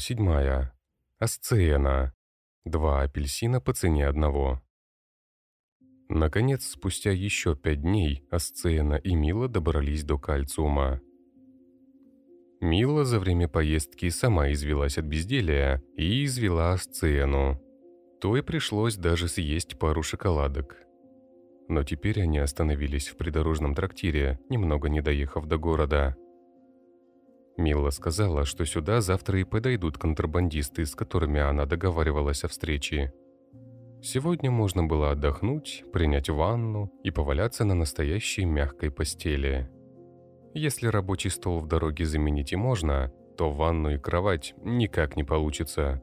7. Асцена. Два апельсина по цене одного. Наконец, спустя еще пять дней, Асцена и Мила добрались до Кальциума. Мила за время поездки сама извелась от безделия и извела Асцену. То и пришлось даже съесть пару шоколадок. Но теперь они остановились в придорожном трактире, немного не доехав до города. Мила сказала, что сюда завтра и подойдут контрабандисты, с которыми она договаривалась о встрече. Сегодня можно было отдохнуть, принять ванну и поваляться на настоящей мягкой постели. Если рабочий стол в дороге заменить и можно, то ванну и кровать никак не получится.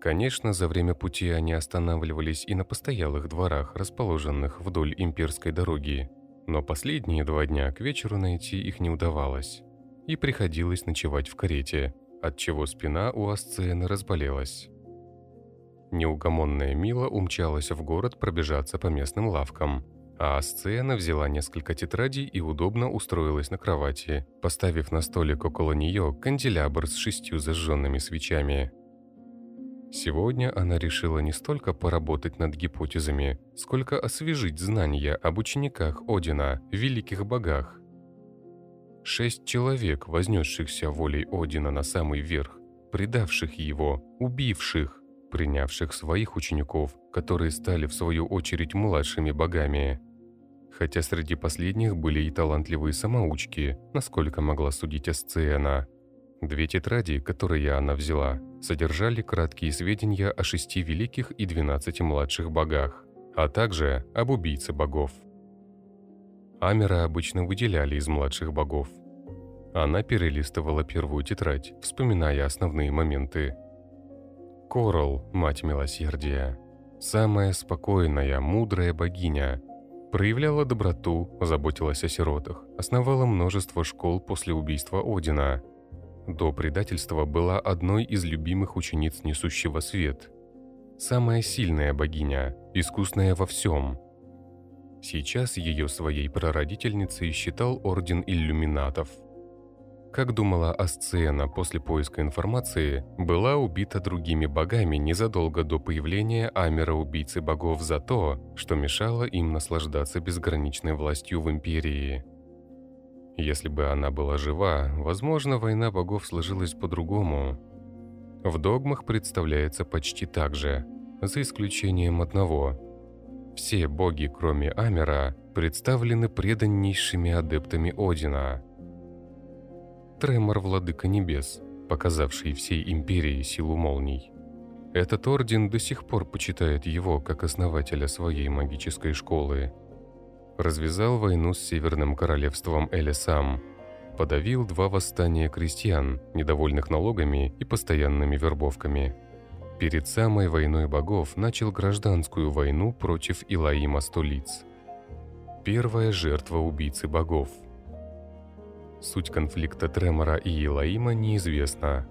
Конечно, за время пути они останавливались и на постоялых дворах, расположенных вдоль имперской дороги, но последние два дня к вечеру найти их не удавалось и приходилось ночевать в карете, отчего спина у Асцены разболелась. Неугомонная Мила умчалась в город пробежаться по местным лавкам, а Асцена взяла несколько тетрадей и удобно устроилась на кровати, поставив на столик около нее канделябр с шестью зажженными свечами. Сегодня она решила не столько поработать над гипотезами, сколько освежить знания об учениках Одина, великих богах, Шесть человек, вознесшихся волей Одина на самый верх, предавших его, убивших, принявших своих учеников, которые стали в свою очередь младшими богами. Хотя среди последних были и талантливые самоучки, насколько могла судить Асциена. Две тетради, которые она взяла, содержали краткие сведения о шести великих и двенадцати младших богах, а также об убийце богов. Амера обычно выделяли из младших богов. Она перелистывала первую тетрадь, вспоминая основные моменты. Корал, мать милосердия, самая спокойная, мудрая богиня, проявляла доброту, заботилась о сиротах, основала множество школ после убийства Одина. До предательства была одной из любимых учениц несущего свет. Самая сильная богиня, искусная во всем – Сейчас ее своей прародительницей считал Орден Иллюминатов. Как думала Асцена после поиска информации, была убита другими богами незадолго до появления Амера-убийцы богов за то, что мешало им наслаждаться безграничной властью в Империи. Если бы она была жива, возможно, война богов сложилась по-другому. В догмах представляется почти так же, за исключением одного – все боги, кроме Амера, представлены преданнейшими адептами Одина. Тремор – владыка небес, показавший всей империи силу молний. Этот орден до сих пор почитает его как основателя своей магической школы. Развязал войну с Северным королевством Элисам, подавил два восстания крестьян, недовольных налогами и постоянными вербовками – перед самой войной богов начал гражданскую войну против Илаима Столиц. Первая жертва убийцы богов. Суть конфликта Тремора и Илаима неизвестна.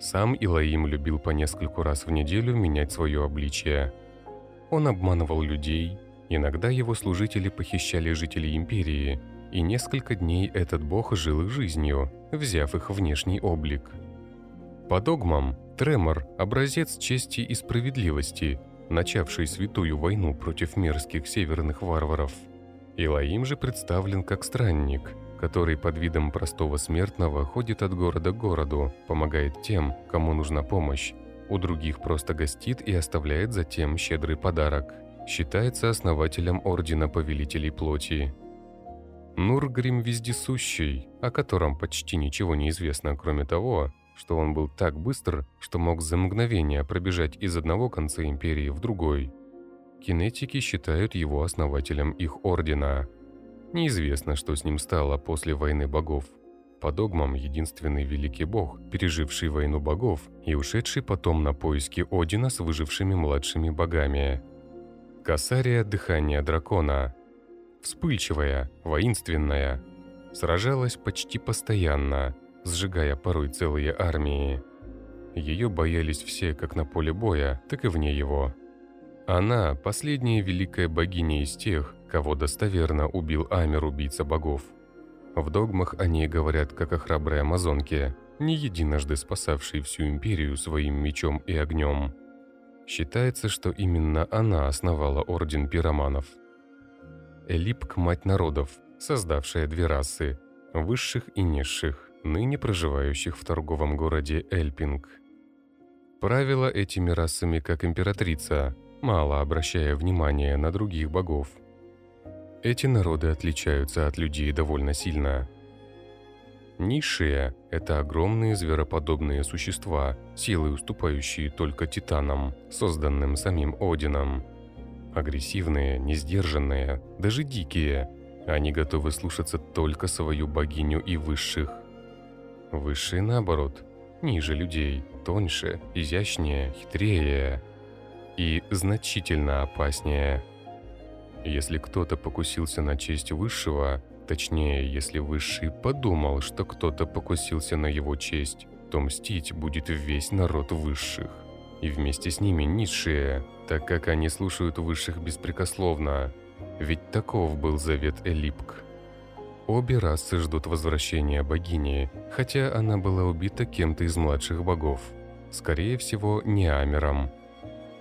Сам Илаим любил по нескольку раз в неделю менять свое обличие. Он обманывал людей, иногда его служители похищали жителей империи, и несколько дней этот бог жил их жизнью, взяв их внешний облик. По догмам, Тремор – образец чести и справедливости, начавший святую войну против мерзких северных варваров. Илаим же представлен как странник, который под видом простого смертного ходит от города к городу, помогает тем, кому нужна помощь, у других просто гостит и оставляет затем щедрый подарок. Считается основателем Ордена Повелителей Плоти. Нургрим Вездесущий, о котором почти ничего не известно, кроме того, что он был так быстр, что мог за мгновение пробежать из одного конца империи в другой. Кинетики считают его основателем их ордена. Неизвестно, что с ним стало после войны богов. По догмам, единственный великий бог, переживший войну богов и ушедший потом на поиски Одина с выжившими младшими богами. Касария дыхания дракона. Вспыльчивая, воинственная. Сражалась почти постоянно – сжигая порой целые армии. Ее боялись все как на поле боя, так и вне его. Она – последняя великая богиня из тех, кого достоверно убил Амер, убийца богов. В догмах о ней говорят как о храброй амазонке, не единожды спасавший всю империю своим мечом и огнем. Считается, что именно она основала Орден Пироманов. Элипк – мать народов, создавшая две расы – высших и низших, ныне проживающих в торговом городе Эльпинг. Правила этими расами как императрица, мало обращая внимания на других богов. Эти народы отличаются от людей довольно сильно – Низшие – это огромные звероподобные существа, силой уступающие только титанам, созданным самим Одином. Агрессивные, несдержанные, даже дикие. Они готовы слушаться только свою богиню и высших. Высшие, наоборот, ниже людей, тоньше, изящнее, хитрее и значительно опаснее. Если кто-то покусился на честь высшего, Точнее, если Высший подумал, что кто-то покусился на его честь, то мстить будет весь народ Высших. И вместе с ними низшие, так как они слушают Высших беспрекословно. Ведь таков был завет Элипк. Обе расы ждут возвращения богини, хотя она была убита кем-то из младших богов. Скорее всего, не Амером.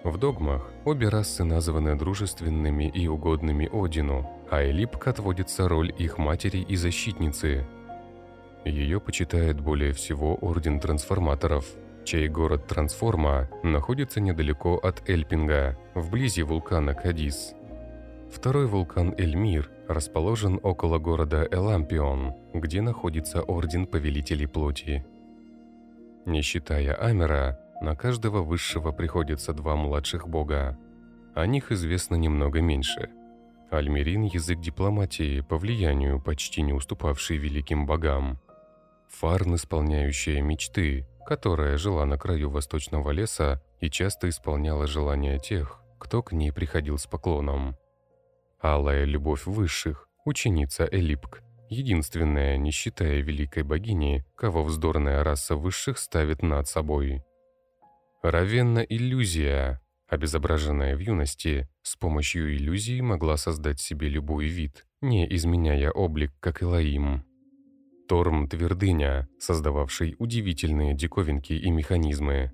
В догмах обе расы названы дружественными и угодными Одину, а Элипк отводится роль их матери и защитницы. Ее почитает более всего Орден Трансформаторов, чей город Трансформа находится недалеко от Эльпинга, вблизи вулкана Кадис. Второй вулкан Эльмир расположен около города Элампион, где находится Орден Повелителей Плоти. Не считая Амера, на каждого высшего приходится два младших бога. О них известно немного меньше – Альмерин – язык дипломатии, по влиянию почти не уступавший великим богам. Фарн, исполняющая мечты, которая жила на краю восточного леса и часто исполняла желания тех, кто к ней приходил с поклоном. Алая любовь высших, ученица Элипк, единственная, не считая великой богини, кого вздорная раса высших ставит над собой. Равенна иллюзия, обезображенная в юности, с помощью иллюзии могла создать себе любой вид, не изменяя облик, как Элоим. Торм – твердыня, создававший удивительные диковинки и механизмы.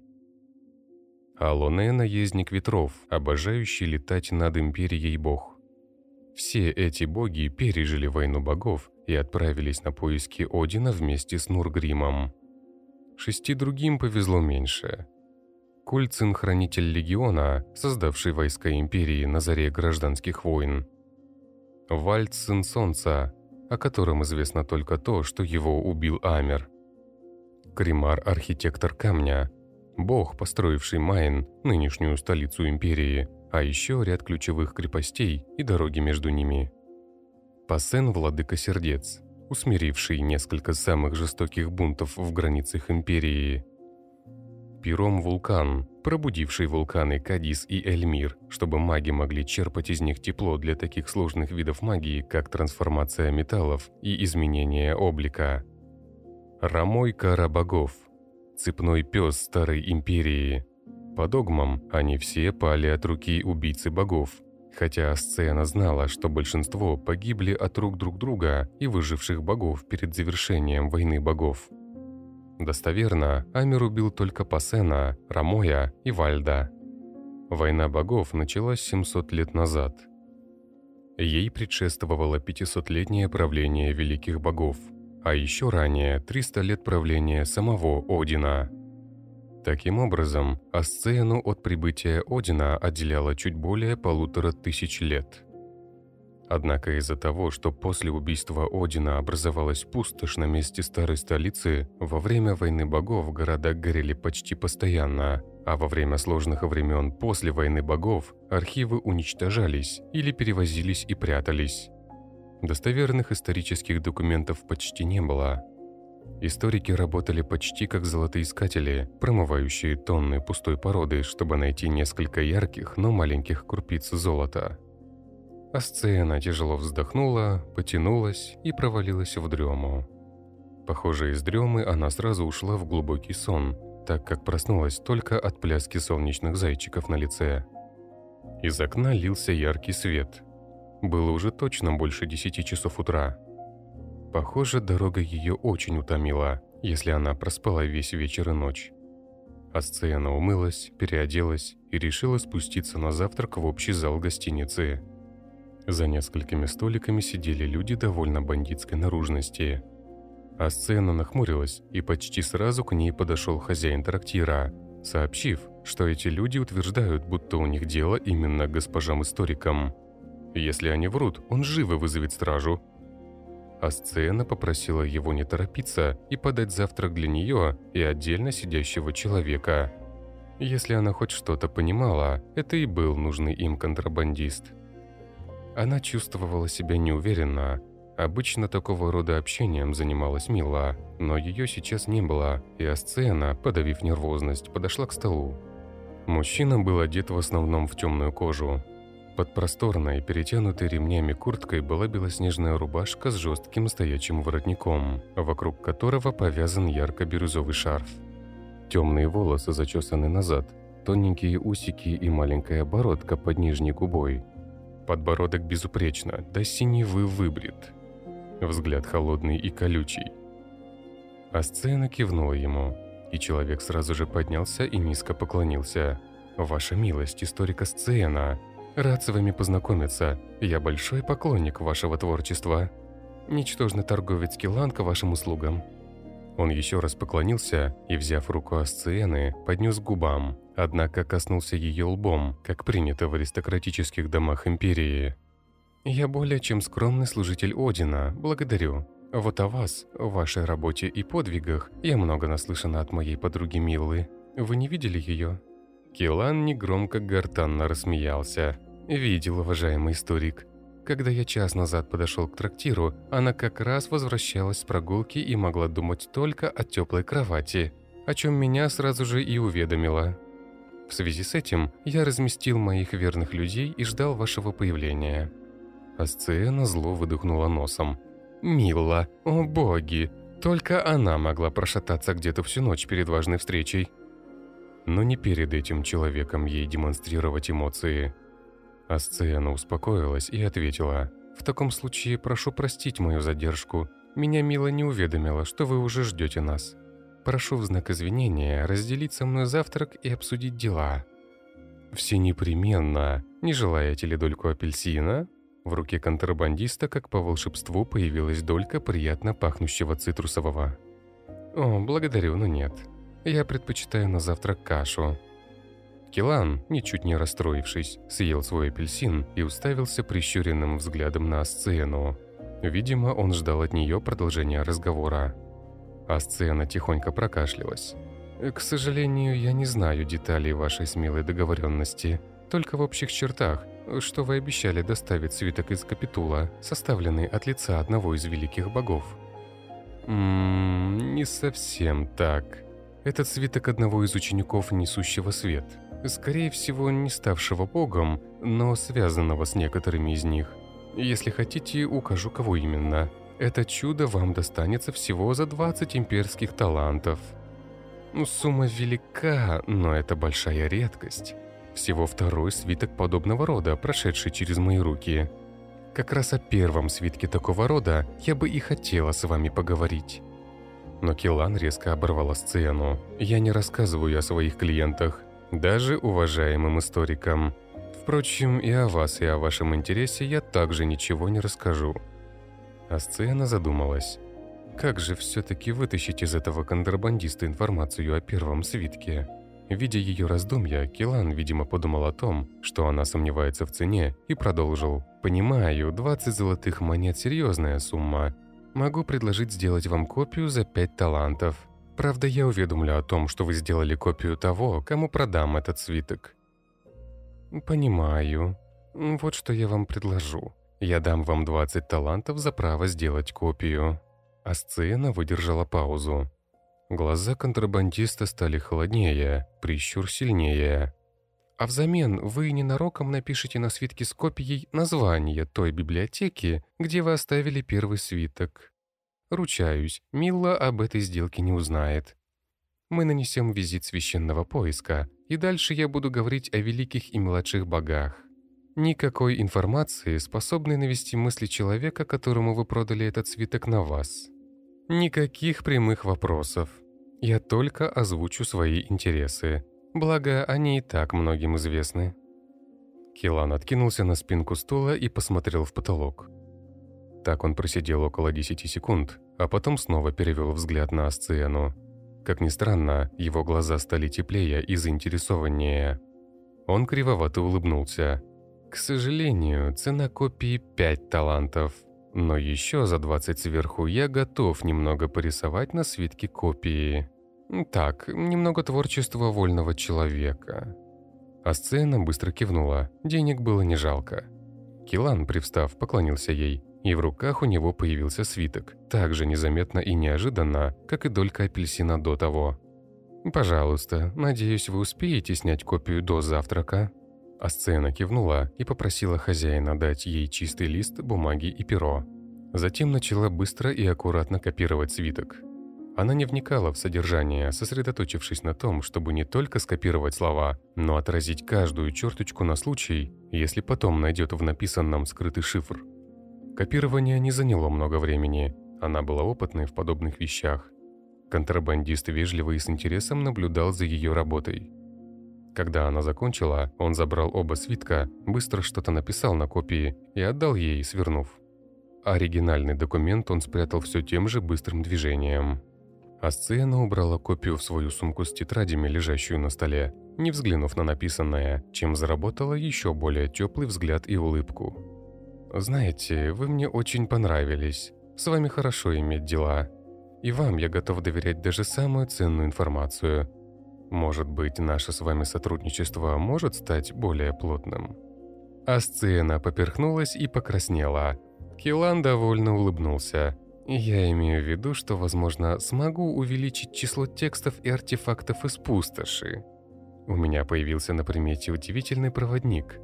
Алоне – наездник ветров, обожающий летать над империей бог. Все эти боги пережили войну богов и отправились на поиски Одина вместе с Нургримом. Шести другим повезло меньше – Кольцин – хранитель легиона, создавший войска империи на заре гражданских войн. Вальд – сын солнца, о котором известно только то, что его убил Амер. Кримар – архитектор камня, бог, построивший Майн, нынешнюю столицу империи, а еще ряд ключевых крепостей и дороги между ними. Пасен – владыка сердец, усмиривший несколько самых жестоких бунтов в границах империи – Пиром вулкан, пробудивший вулканы Кадис и Эльмир, чтобы маги могли черпать из них тепло для таких сложных видов магии, как трансформация металлов и изменение облика. Рамой кара богов, цепной пес старой империи. По догмам, они все пали от руки убийцы богов, хотя Асцена знала, что большинство погибли от рук друг друга и выживших богов перед завершением войны богов. Достоверно, Амир убил только Пасена, Рамоя и Вальда. Война богов началась 700 лет назад. Ей предшествовало 500-летнее правление великих богов, а еще ранее 300 лет правления самого Одина. Таким образом, Асцену от прибытия Одина отделяло чуть более полутора тысяч лет – Однако из-за того, что после убийства Одина образовалась пустошь на месте старой столицы, во время войны богов города горели почти постоянно, а во время сложных времен после войны богов архивы уничтожались или перевозились и прятались. Достоверных исторических документов почти не было. Историки работали почти как золотоискатели, промывающие тонны пустой породы, чтобы найти несколько ярких, но маленьких крупиц золота – Асцена тяжело вздохнула, потянулась и провалилась в дрему. Похоже, из дремы она сразу ушла в глубокий сон, так как проснулась только от пляски солнечных зайчиков на лице. Из окна лился яркий свет. Было уже точно больше десяти часов утра. Похоже, дорога ее очень утомила, если она проспала весь вечер и ночь. Асциена умылась, переоделась и решила спуститься на завтрак в общий зал гостиницы. За несколькими столиками сидели люди довольно бандитской наружности. Асциена нахмурилась, и почти сразу к ней подошел хозяин трактира, сообщив, что эти люди утверждают, будто у них дело именно к госпожам-историкам. Если они врут, он живо вызовет стражу. Асциена попросила его не торопиться и подать завтрак для нее и отдельно сидящего человека. Если она хоть что-то понимала, это и был нужный им контрабандист. Она чувствовала себя неуверенно. Обычно такого рода общением занималась Мила, но ее сейчас не было, и Асцена, подавив нервозность, подошла к столу. Мужчина был одет в основном в темную кожу. Под просторной, перетянутой ремнями курткой была белоснежная рубашка с жестким стоячим воротником, вокруг которого повязан ярко-бирюзовый шарф. Темные волосы зачесаны назад, тоненькие усики и маленькая бородка под нижней губой. Подбородок безупречно, до синевы выбрит. Взгляд холодный и колючий. А сцена кивнула ему – и человек сразу же поднялся и низко поклонился. «Ваша милость, историка Сцена. Рад с вами познакомиться. Я большой поклонник вашего творчества. Ничтожный торговец Килан к вашим услугам». Он еще раз поклонился и, взяв руку Асциены, поднес губам, однако коснулся ее лбом, как принято в аристократических домах Империи. «Я более чем скромный служитель Одина, благодарю. Вот о вас, вашей работе и подвигах я много наслышана от моей подруги Миллы. Вы не видели ее?» Килан негромко гортанно рассмеялся. «Видел, уважаемый историк. Когда я час назад подошел к трактиру, она как раз возвращалась с прогулки и могла думать только о теплой кровати, о чем меня сразу же и уведомила. В связи с этим я разместил моих верных людей и ждал вашего появления». Асциена зло выдохнула носом. Милла, о боги, только она могла прошататься где-то всю ночь перед важной встречей. Но не перед этим человеком ей демонстрировать эмоции. Асциана успокоилась и ответила, «В таком случае прошу простить мою задержку. Меня Мила не уведомила, что вы уже ждете нас. Прошу в знак извинения разделить со мной завтрак и обсудить дела». «Все непременно. Не желаете ли дольку апельсина?» В руке контрабандиста, как по волшебству, появилась долька приятно пахнущего цитрусового. «О, благодарю, но нет. Я предпочитаю на завтрак кашу». Килан, ничуть не расстроившись, съел свой апельсин и уставился прищуренным взглядом на Асцену. Видимо, он ждал от нее продолжения разговора. Асцена тихонько прокашлялась. «К сожалению, я не знаю деталей вашей смелой договоренности, только в общих чертах что вы обещали доставить свиток из капитула, составленный от лица одного из великих богов. Ммм, не совсем так. Этот свиток одного из учеников Несущего Свет. Скорее всего, не ставшего богом, но связанного с некоторыми из них. Если хотите, укажу, кого именно. Это чудо вам достанется всего за 20 имперских талантов. Сумма велика, но это большая редкость. Всего второй свиток подобного рода, прошедший через мои руки. Как раз о первом свитке такого рода я бы и хотела с вами поговорить. Но Килан резко оборвала сцену. Я не рассказываю о своих клиентах, даже уважаемым историкам. Впрочем, и о вас, и о вашем интересе я также ничего не расскажу. А сцена задумалась. Как же все-таки вытащить из этого контрабандиста информацию о первом свитке? Видя ее раздумья, Килан, видимо, подумал о том, что она сомневается в цене, и продолжил. «Понимаю, 20 золотых монет – серьезная сумма. Могу предложить сделать вам копию за 5 талантов. Правда, я уведомлю о том, что вы сделали копию того, кому продам этот свиток». «Понимаю. Вот что я вам предложу. Я дам вам 20 талантов за право сделать копию». Асцена выдержала паузу. Глаза контрабандиста стали холоднее, прищур сильнее. А взамен вы ненароком напишите на свитке с копией название той библиотеки, где вы оставили первый свиток. Ручаюсь, Милла об этой сделке не узнает. Мы нанесем визит священного поиска, и дальше я буду говорить о великих и младших богах. Никакой информации, способной навести мысли человека, которому вы продали этот свиток на вас. Никаких прямых вопросов. Я только озвучу свои интересы. Благо, они и так многим известны. Килан откинулся на спинку стула и посмотрел в потолок. Так он просидел около 10 секунд, а потом снова перевел взгляд на Асциену. Как ни странно, его глаза стали теплее и заинтересованнее. Он кривовато улыбнулся. «К сожалению, цена копии 5 талантов. Но еще за 20 сверху я готов немного порисовать на свитке копии. Так, немного творчества вольного человека». А сцена быстро кивнула, денег было не жалко. Килан, привстав, поклонился ей, и в руках у него появился свиток, так же незаметно и неожиданно, как и долька апельсина до того. «Пожалуйста, надеюсь, вы успеете снять копию до завтрака?» А сцена кивнула и попросила хозяина дать ей чистый лист бумаги и перо. Затем начала быстро и аккуратно копировать свиток. Она не вникала в содержание, сосредоточившись на том, чтобы не только скопировать слова, но отразить каждую черточку на случай, если потом найдет в написанном скрытый шифр. Копирование не заняло много времени, она была опытной в подобных вещах. Контрабандист вежливо и с интересом наблюдал за ее работой. Когда она закончила, он забрал оба свитка, быстро что-то написал на копии и отдал ей, свернув. Оригинальный документ он спрятал все тем же быстрым движением. Асциена убрала копию в свою сумку с тетрадями, лежащую на столе, не взглянув на написанное, чем заработала еще более теплый взгляд и улыбку. «Знаете, вы мне очень понравились. С вами хорошо иметь дела. И вам я готов доверять даже самую ценную информацию. Может быть, наше с вами сотрудничество может стать более плотным?» А сцена поперхнулась и покраснела. Килан довольно улыбнулся. «Я имею в виду, что, возможно, смогу увеличить число текстов и артефактов из пустоши. У меня появился на примете удивительный проводник.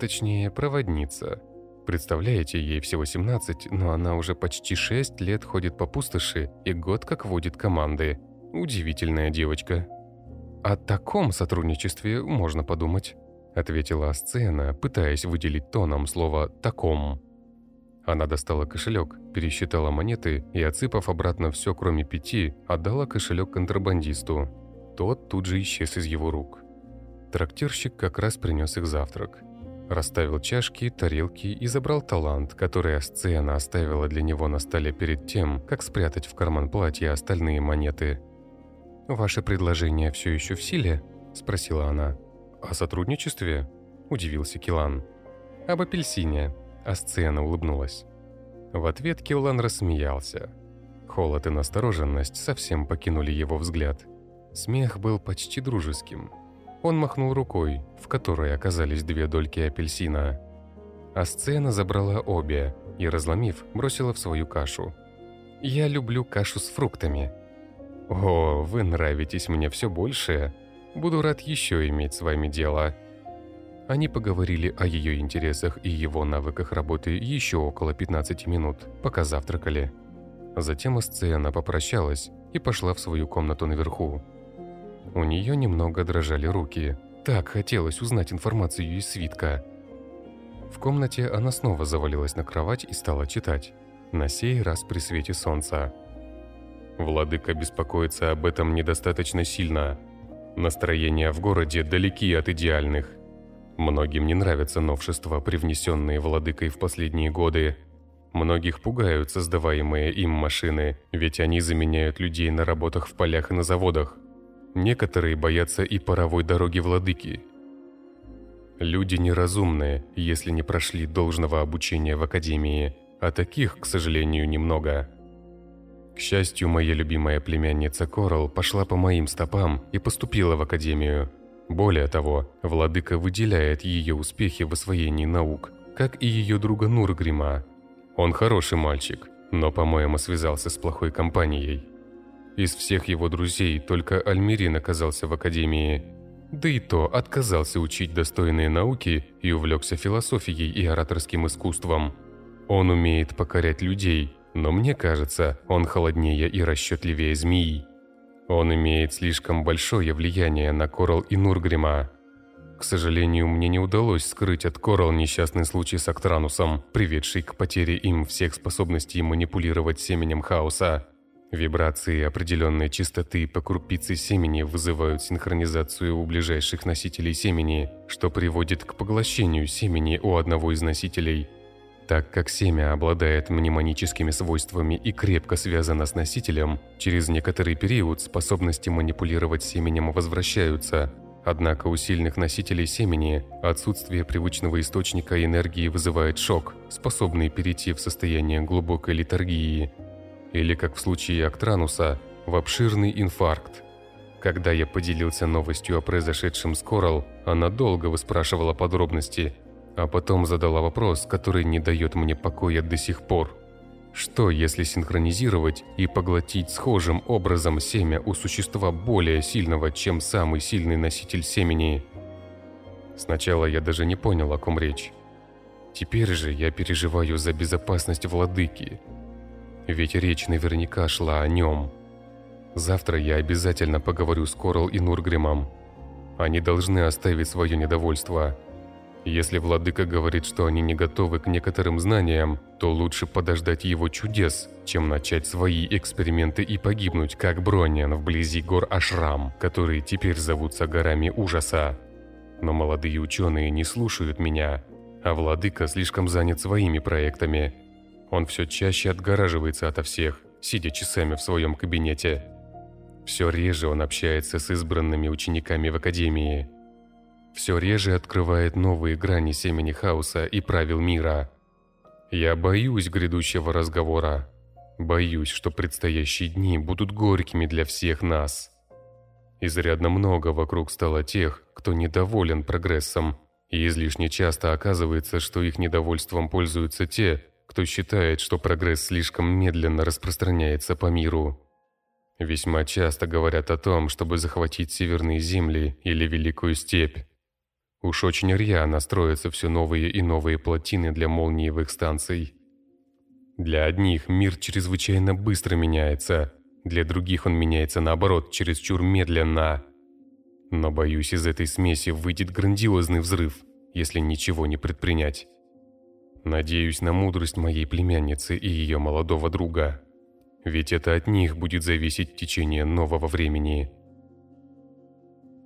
Точнее, проводница. Представляете, ей всего 17, но она уже почти 6 лет ходит по пустоши и год как водит команды. Удивительная девочка. О таком сотрудничестве можно подумать, ответила Асцена, пытаясь выделить тоном слово «таком». Она достала кошелек, пересчитала монеты и, отсыпав обратно все, кроме пяти, отдала кошелек контрабандисту. Тот тут же исчез из его рук. Трактирщик как раз принес их завтрак. Расставил чашки, тарелки и забрал талант, который Асциана оставила для него на столе перед тем, как спрятать в карман платья остальные монеты. «Ваше предложение все еще в силе?» – спросила она. «О сотрудничестве?» – удивился Килан. «Об апельсине», – Асциана улыбнулась. В ответ Киллан рассмеялся. Холод и настороженность совсем покинули его взгляд. Смех был почти дружеским – он махнул рукой, в которой оказались две дольки апельсина. А сцена забрала обе и, разломив, бросила в свою кашу. «Я люблю кашу с фруктами». «О, вы нравитесь мне все больше. Буду рад еще иметь с вами дело». Они поговорили о ее интересах и его навыках работы еще около 15 минут, пока завтракали. Затем Асциана попрощалась и пошла в свою комнату наверху. У нее немного дрожали руки. Так хотелось узнать информацию из свитка. В комнате она снова завалилась на кровать и стала читать. На сей раз при свете солнца. Владыка беспокоится об этом недостаточно сильно. Настроения в городе далеки от идеальных. Многим не нравятся новшества, привнесенные владыкой в последние годы. Многих пугают создаваемые им машины, ведь они заменяют людей на работах в полях и на заводах. Некоторые боятся и паровой дороги владыки. Люди неразумные, если не прошли должного обучения в академии, а таких, к сожалению, немного. К счастью, моя любимая племянница Корал пошла по моим стопам и поступила в академию. Более того, владыка выделяет ее успехи в освоении наук, как и ее друга Нургрима. Он хороший мальчик, но, по-моему, связался с плохой компанией. Из всех его друзей только Альмирин оказался в академии. Да и то отказался учить достойные науки и увлекся философией и ораторским искусством. Он умеет покорять людей, но мне кажется, он холоднее и расчетливее змеи. Он имеет слишком большое влияние на Корал и Нургрима. К сожалению, мне не удалось скрыть от Корал несчастный случай с Актранусом, приведший к потере им всех способностей манипулировать семенем хаоса. Вибрации определенной частоты по крупице семени вызывают синхронизацию у ближайших носителей семени, что приводит к поглощению семени у одного из носителей. Так как семя обладает мнемоническими свойствами и крепко связано с носителем, через некоторый период способности манипулировать семенем возвращаются. Однако у сильных носителей семени отсутствие привычного источника энергии вызывает шок, способный перейти в состояние глубокой литургии – или, как в случае Актрануса, в обширный инфаркт. Когда я поделился новостью о произошедшем с Коралл, она долго выспрашивала подробности, а потом задала вопрос, который не дает мне покоя до сих пор. Что, если синхронизировать и поглотить схожим образом семя у существа более сильного, чем самый сильный носитель семени? Сначала я даже не понял, о ком речь. Теперь же я переживаю за безопасность владыки, ведь речь наверняка шла о нем. Завтра я обязательно поговорю с Корал и Нургримом. Они должны оставить свое недовольство. Если владыка говорит, что они не готовы к некоторым знаниям, то лучше подождать его чудес, чем начать свои эксперименты и погибнуть, как Брониан вблизи гор Ашрам, которые теперь зовутся горами ужаса. Но молодые ученые не слушают меня, а владыка слишком занят своими проектами – он все чаще отгораживается ото всех, сидя часами в своем кабинете. Все реже он общается с избранными учениками в академии. Все реже открывает новые грани семени хаоса и правил мира. Я боюсь грядущего разговора. Боюсь, что предстоящие дни будут горькими для всех нас. Изрядно много вокруг стало тех, кто недоволен прогрессом, и излишне часто оказывается, что их недовольством пользуются те, кто считает, что прогресс слишком медленно распространяется по миру. Весьма часто говорят о том, чтобы захватить северные земли или Великую степь. Уж очень рьяно строятся все новые и новые плотины для молниевых станций. Для одних мир чрезвычайно быстро меняется, для других он меняется наоборот, чересчур медленно. Но боюсь, из этой смеси выйдет грандиозный взрыв, если ничего не предпринять. Надеюсь на мудрость моей племянницы и ее молодого друга. Ведь это от них будет зависеть течение нового времени.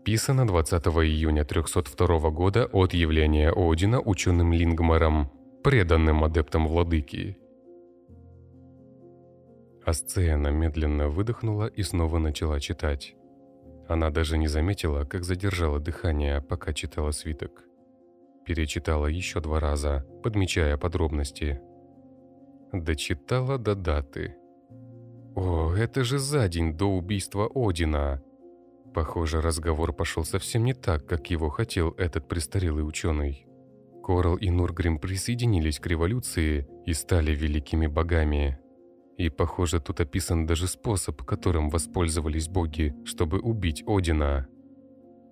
Писано 20 июня 302 года от явления Одина ученым Лингмаром, преданным адептом владыки. Асцена медленно выдохнула и снова начала читать. Она даже не заметила, как задержала дыхание, пока читала свиток перечитала еще два раза, подмечая подробности. Дочитала до даты. О, это же за день до убийства Одина. Похоже, разговор пошел совсем не так, как его хотел этот престарелый ученый. Корал и Нургрим присоединились к революции и стали великими богами. И, похоже, тут описан даже способ, которым воспользовались боги, чтобы убить Одина.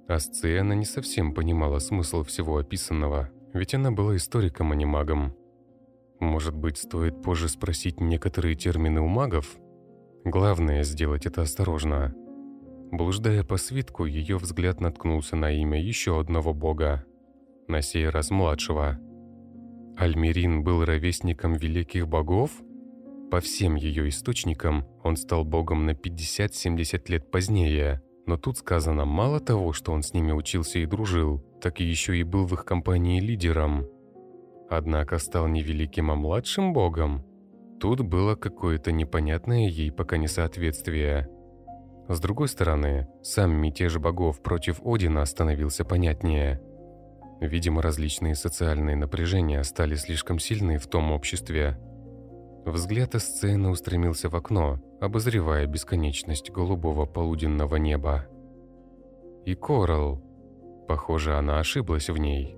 Асциена не совсем понимала смысл всего описанного, ведь она была историком, а не магом. Может быть, стоит позже спросить некоторые термины у магов? Главное сделать это осторожно. Блуждая по свитку, ее взгляд наткнулся на имя еще одного бога, на сей раз младшего. Альмерин был ровесником великих богов? По всем ее источникам он стал богом на 50-70 лет позднее – но тут сказано мало того, что он с ними учился и дружил, так и еще и был в их компании лидером. Однако стал не великим, а младшим богом. Тут было какое-то непонятное ей пока несоответствие. С другой стороны, сам мятеж богов против Одина становился понятнее. Видимо, различные социальные напряжения стали слишком сильны в том обществе. Взгляд сцены устремился в окно, обозревая бесконечность голубого полуденного неба. И Корал. Похоже, она ошиблась в ней.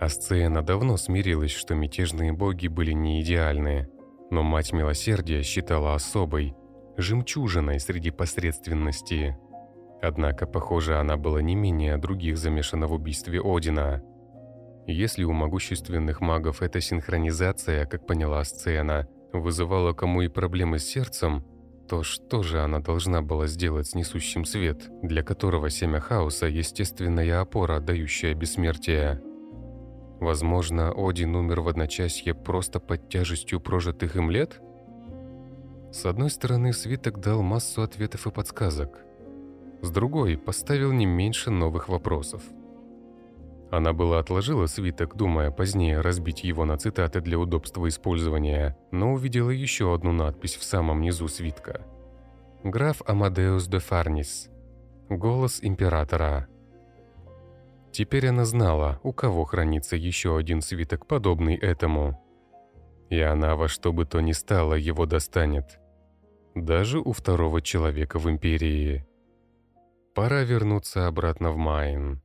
Асцена давно смирилась, что мятежные боги были не идеальны, но Мать Милосердия считала особой, жемчужиной среди посредственности. Однако, похоже, она была не менее других замешана в убийстве Одина. Если у могущественных магов это синхронизация, как поняла сцена, вызывала кому и проблемы с сердцем, то что же она должна была сделать с несущим свет, для которого семя хаоса – естественная опора, дающая бессмертие? Возможно, Один умер в одночасье просто под тяжестью прожитых им лет? С одной стороны, свиток дал массу ответов и подсказок. С другой, поставил не меньше новых вопросов. Она была отложила свиток, думая позднее разбить его на цитаты для удобства использования, но увидела еще одну надпись в самом низу свитка. «Граф Амадеус де Фарнис. Голос императора». Теперь она знала, у кого хранится еще один свиток, подобный этому. И она во что бы то ни стало его достанет. Даже у второго человека в Империи. Пора вернуться обратно в Майн.